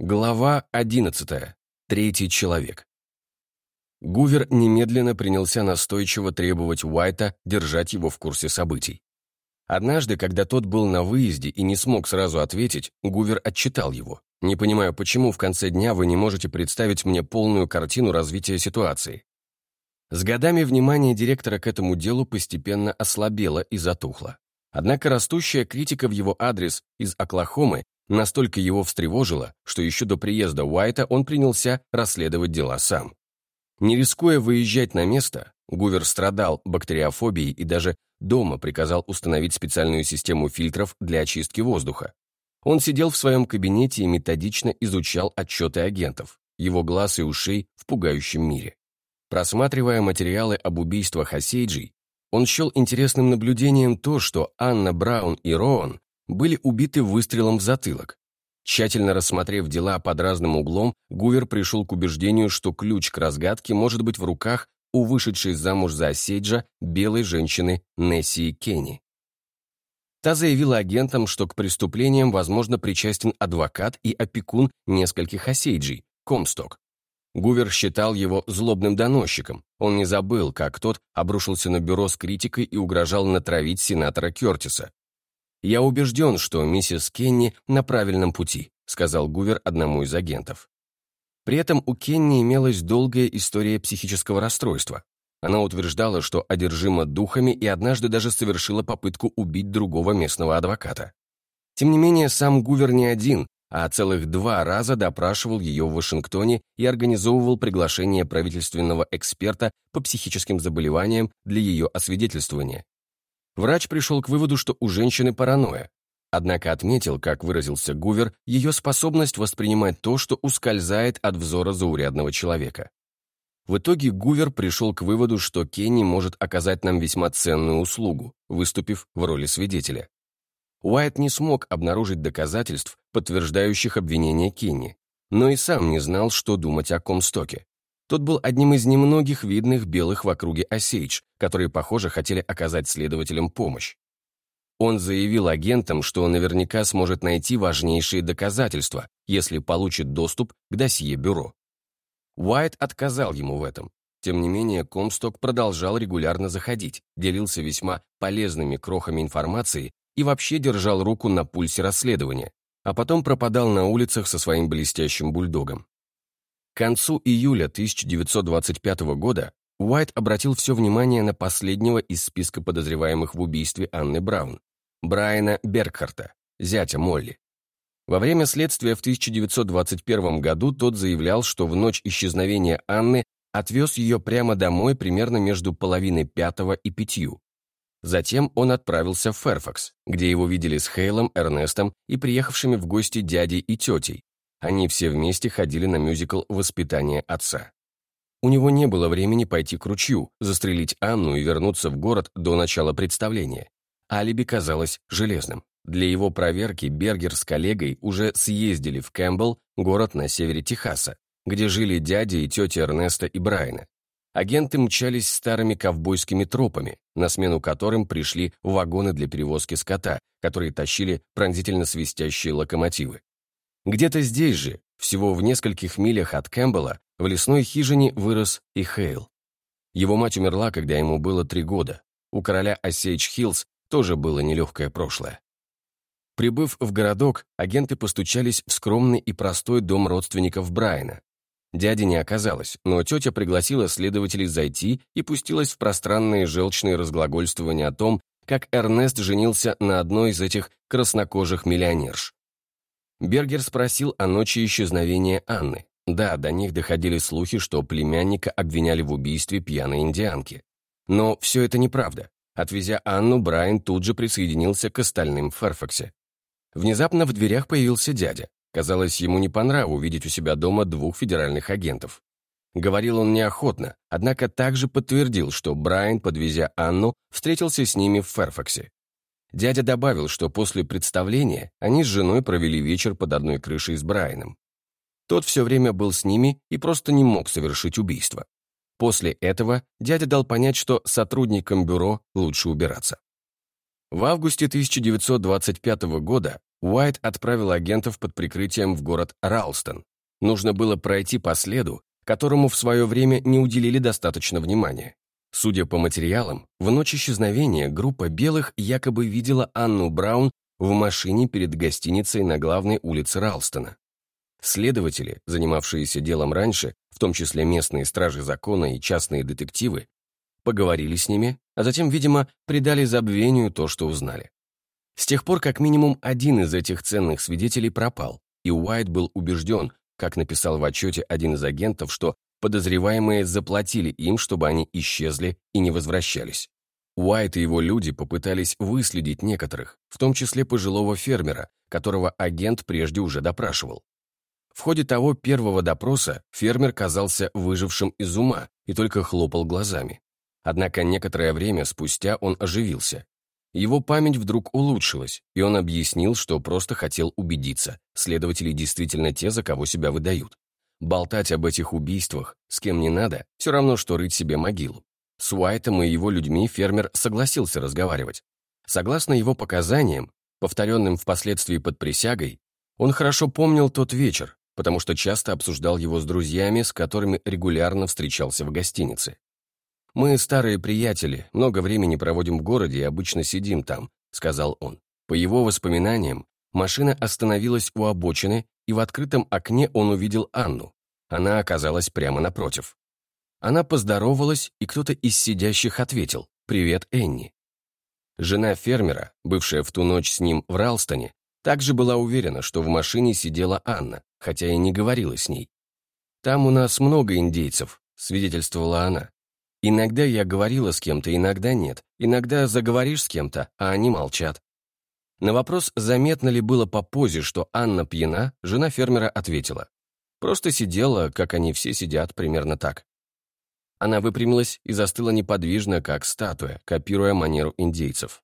Глава 11. Третий человек. Гувер немедленно принялся настойчиво требовать Уайта держать его в курсе событий. Однажды, когда тот был на выезде и не смог сразу ответить, Гувер отчитал его. «Не понимаю, почему в конце дня вы не можете представить мне полную картину развития ситуации?» С годами внимание директора к этому делу постепенно ослабело и затухло. Однако растущая критика в его адрес из Оклахомы Настолько его встревожило, что еще до приезда Уайта он принялся расследовать дела сам. Не рискуя выезжать на место, Гувер страдал бактериофобией и даже дома приказал установить специальную систему фильтров для очистки воздуха. Он сидел в своем кабинете и методично изучал отчеты агентов, его глаз и ушей в пугающем мире. Просматривая материалы об убийствах Осейджей, он счел интересным наблюдением то, что Анна Браун и Роан были убиты выстрелом в затылок. Тщательно рассмотрев дела под разным углом, Гувер пришел к убеждению, что ключ к разгадке может быть в руках у вышедшей замуж за Сейджа белой женщины Нессии Кенни. Та заявила агентам, что к преступлениям, возможно, причастен адвокат и опекун нескольких Осейджей, Комсток. Гувер считал его злобным доносчиком. Он не забыл, как тот обрушился на бюро с критикой и угрожал натравить сенатора Кертиса. «Я убежден, что миссис Кенни на правильном пути», сказал Гувер одному из агентов. При этом у Кенни имелась долгая история психического расстройства. Она утверждала, что одержима духами и однажды даже совершила попытку убить другого местного адвоката. Тем не менее, сам Гувер не один, а целых два раза допрашивал ее в Вашингтоне и организовывал приглашение правительственного эксперта по психическим заболеваниям для ее освидетельствования. Врач пришел к выводу, что у женщины паранойя. Однако отметил, как выразился Гувер, ее способность воспринимать то, что ускользает от взора заурядного человека. В итоге Гувер пришел к выводу, что Кенни может оказать нам весьма ценную услугу, выступив в роли свидетеля. Уайт не смог обнаружить доказательств, подтверждающих обвинения Кенни, но и сам не знал, что думать о Комстоке. Тот был одним из немногих видных белых в округе Осейдж, которые, похоже, хотели оказать следователям помощь. Он заявил агентам, что наверняка сможет найти важнейшие доказательства, если получит доступ к досье бюро. Уайт отказал ему в этом. Тем не менее, Комсток продолжал регулярно заходить, делился весьма полезными крохами информации и вообще держал руку на пульсе расследования, а потом пропадал на улицах со своим блестящим бульдогом. К концу июля 1925 года Уайт обратил все внимание на последнего из списка подозреваемых в убийстве Анны Браун, Брайана Бергхарта, зятя Молли. Во время следствия в 1921 году тот заявлял, что в ночь исчезновения Анны отвез ее прямо домой примерно между половиной пятого и пятью. Затем он отправился в Ферфакс, где его видели с Хейлом, Эрнестом и приехавшими в гости дядей и тетей, они все вместе ходили на мюзикл «Воспитание отца». У него не было времени пойти к ручью, застрелить Анну и вернуться в город до начала представления. Алиби казалось железным. Для его проверки Бергер с коллегой уже съездили в Кэмпбелл, город на севере Техаса, где жили дядя и тетя Эрнеста и Брайана. Агенты мчались старыми ковбойскими тропами, на смену которым пришли вагоны для перевозки скота, которые тащили пронзительно свистящие локомотивы. Где-то здесь же, всего в нескольких милях от Кэмпбелла, в лесной хижине вырос и Хейл. Его мать умерла, когда ему было три года. У короля Осейдж Хиллз тоже было нелегкое прошлое. Прибыв в городок, агенты постучались в скромный и простой дом родственников Брайана. Дяди не оказалось, но тетя пригласила следователей зайти и пустилась в пространные желчные разглагольствования о том, как Эрнест женился на одной из этих краснокожих миллионерш. Бергер спросил о ночи исчезновения Анны. Да, до них доходили слухи, что племянника обвиняли в убийстве пьяной индианки. Но все это неправда. Отвезя Анну, Брайан тут же присоединился к остальным в Ферфаксе. Внезапно в дверях появился дядя. Казалось, ему не по нраву увидеть у себя дома двух федеральных агентов. Говорил он неохотно, однако также подтвердил, что Брайан, подвезя Анну, встретился с ними в Ферфаксе. Дядя добавил, что после представления они с женой провели вечер под одной крышей с Брайаном. Тот все время был с ними и просто не мог совершить убийство. После этого дядя дал понять, что сотрудникам бюро лучше убираться. В августе 1925 года Уайт отправил агентов под прикрытием в город Ралстон. Нужно было пройти по следу, которому в свое время не уделили достаточно внимания. Судя по материалам, в ночь исчезновения группа белых якобы видела Анну Браун в машине перед гостиницей на главной улице Ралстона. Следователи, занимавшиеся делом раньше, в том числе местные стражи закона и частные детективы, поговорили с ними, а затем, видимо, придали забвению то, что узнали. С тех пор как минимум один из этих ценных свидетелей пропал, и Уайт был убежден, как написал в отчете один из агентов, что подозреваемые заплатили им, чтобы они исчезли и не возвращались. Уайт и его люди попытались выследить некоторых, в том числе пожилого фермера, которого агент прежде уже допрашивал. В ходе того первого допроса фермер казался выжившим из ума и только хлопал глазами. Однако некоторое время спустя он оживился. Его память вдруг улучшилась, и он объяснил, что просто хотел убедиться, следователи действительно те, за кого себя выдают. Болтать об этих убийствах, с кем не надо, все равно, что рыть себе могилу. С Уайтом и его людьми фермер согласился разговаривать. Согласно его показаниям, повторенным впоследствии под присягой, он хорошо помнил тот вечер, потому что часто обсуждал его с друзьями, с которыми регулярно встречался в гостинице. «Мы старые приятели, много времени проводим в городе и обычно сидим там», — сказал он. По его воспоминаниям, машина остановилась у обочины, и в открытом окне он увидел Анну. Она оказалась прямо напротив. Она поздоровалась, и кто-то из сидящих ответил «Привет, Энни». Жена фермера, бывшая в ту ночь с ним в Ралстоне, также была уверена, что в машине сидела Анна, хотя и не говорила с ней. «Там у нас много индейцев», — свидетельствовала она. «Иногда я говорила с кем-то, иногда нет. Иногда заговоришь с кем-то, а они молчат. На вопрос, заметно ли было по позе, что Анна пьяна, жена фермера ответила. Просто сидела, как они все сидят, примерно так. Она выпрямилась и застыла неподвижно, как статуя, копируя манеру индейцев.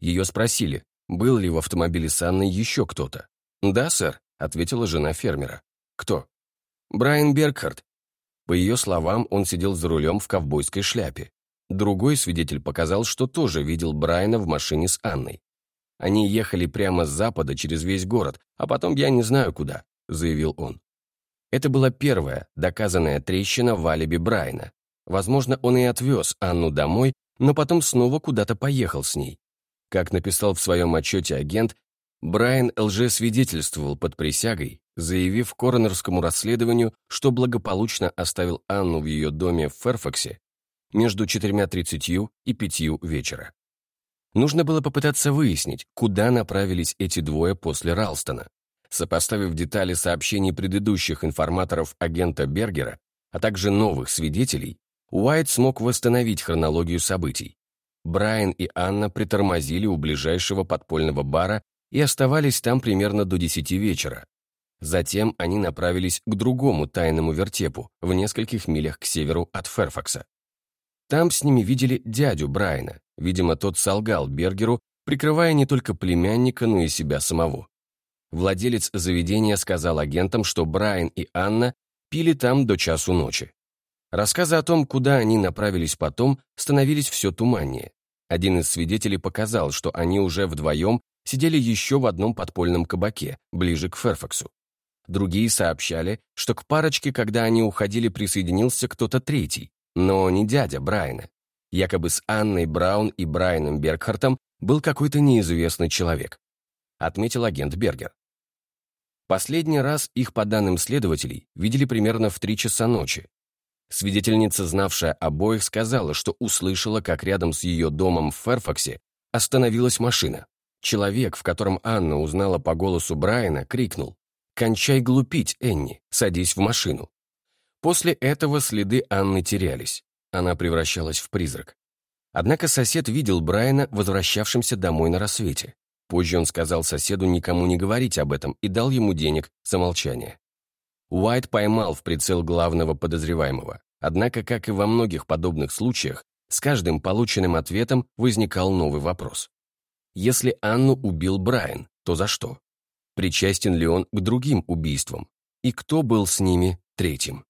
Ее спросили, был ли в автомобиле с Анной еще кто-то. «Да, сэр», — ответила жена фермера. «Кто?» «Брайан Бергхард». По ее словам, он сидел за рулем в ковбойской шляпе. Другой свидетель показал, что тоже видел Брайана в машине с Анной. Они ехали прямо с запада через весь город, а потом я не знаю куда», — заявил он. Это была первая доказанная трещина в алиби Брайана. Возможно, он и отвез Анну домой, но потом снова куда-то поехал с ней. Как написал в своем отчете агент, Брайан лжесвидетельствовал под присягой, заявив коронерскому расследованию, что благополучно оставил Анну в ее доме в Ферфаксе между 4.30 и 5 вечера. Нужно было попытаться выяснить, куда направились эти двое после Ралстона. Сопоставив детали сообщений предыдущих информаторов агента Бергера, а также новых свидетелей, Уайт смог восстановить хронологию событий. Брайан и Анна притормозили у ближайшего подпольного бара и оставались там примерно до 10 вечера. Затем они направились к другому тайному вертепу в нескольких милях к северу от Ферфакса. Там с ними видели дядю Брайана, Видимо, тот солгал Бергеру, прикрывая не только племянника, но и себя самого. Владелец заведения сказал агентам, что Брайан и Анна пили там до часу ночи. Рассказы о том, куда они направились потом, становились все туманнее. Один из свидетелей показал, что они уже вдвоем сидели еще в одном подпольном кабаке, ближе к Ферфаксу. Другие сообщали, что к парочке, когда они уходили, присоединился кто-то третий, но не дядя Брайана. Якобы с Анной Браун и Брайаном Бергхартом был какой-то неизвестный человек, отметил агент Бергер. Последний раз их, по данным следователей, видели примерно в три часа ночи. Свидетельница, знавшая обоих, сказала, что услышала, как рядом с ее домом в Ферфаксе остановилась машина. Человек, в котором Анна узнала по голосу Брайана, крикнул «Кончай глупить, Энни, садись в машину». После этого следы Анны терялись. Она превращалась в призрак. Однако сосед видел Брайана возвращавшимся домой на рассвете. Позже он сказал соседу никому не говорить об этом и дал ему денег за молчание. Уайт поймал в прицел главного подозреваемого. Однако, как и во многих подобных случаях, с каждым полученным ответом возникал новый вопрос. Если Анну убил Брайан, то за что? Причастен ли он к другим убийствам? И кто был с ними третьим?